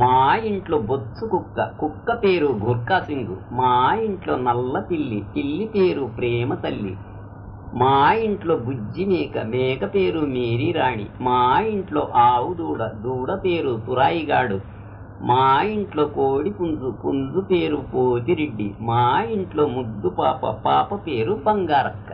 మా ఇంట్లో బొత్సు కుక్క కుక్క పేరు గుర్కా సింగు. మా ఇంట్లో నల్ల పిల్లి పిల్లి పేరు ప్రేమ తల్లి. మా ఇంట్లో బుజ్జి మేక మేక పేరు మేరీ రాణి. మా ఇంట్లో ఆవు దూడ దూడ పేరు తురాయిగాడు. మా ఇంట్లో కోడి పుంజు పుంజు పేరు పోతిరెడ్డి. మా ఇంట్లో ముద్దు పాప పాప పేరు బంగారక్క.